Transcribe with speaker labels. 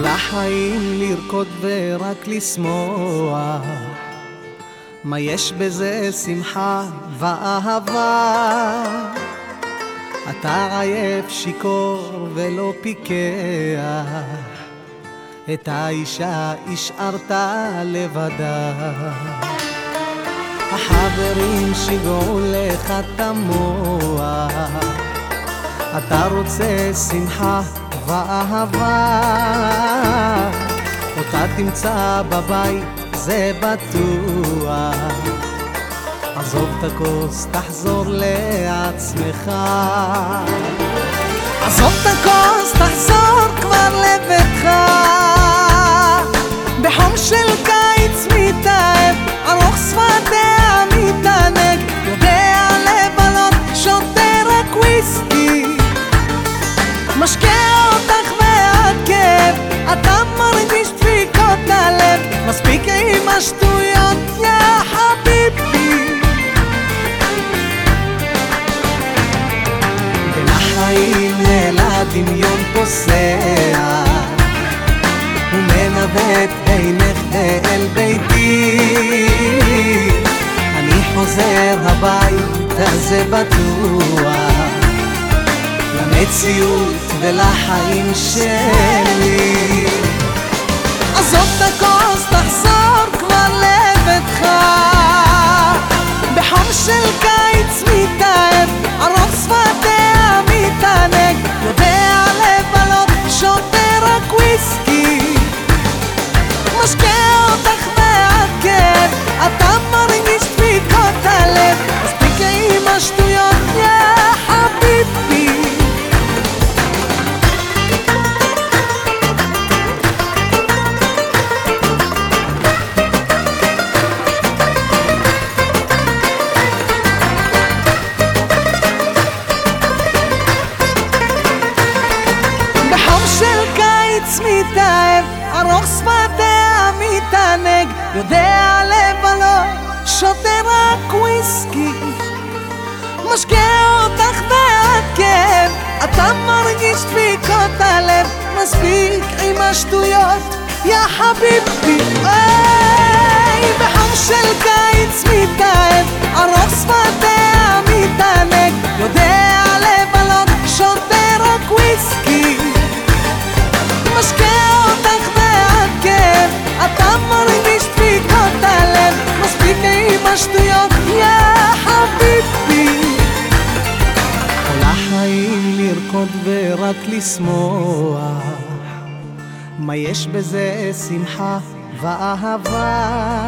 Speaker 1: החיים לרקוד ורק לשמוח. מה יש בזה שמחה ואהבה? אתה עייף שיכור ולא פיקח. את האישה השארת לבדה. החברים שיגעו לך את המוח. אתה רוצה שמחה ואהבה אותה תמצא בבית, זה בטוח. עזוב את הכוס, תחזור לעצמך. עזוב את הכוס, תחזור כבר לביתך אתה מרגיש דפיקות הלב מספיק עם השטויות, יא חביבי. בין החיים אל הדמיון פוסע ומנווט בינך ואל ביתי. אני חוזר הביתה זה בטוח למציאות ולחיים שלי. עזוב את הכוס, תחזור כבר לביתך. בחום של קיץ מתאהב, מתאהב, ארוך שפתיה מתענג, יודע לבלות, שותה רק וויסקי. משקה אותך מעכב, אתה מרגיש דפיקות הלב, מספיק עם השטויות, יא חביבי. היי, בחום של לרקוד ורק לשמוח, מה יש בזה שמחה ואהבה?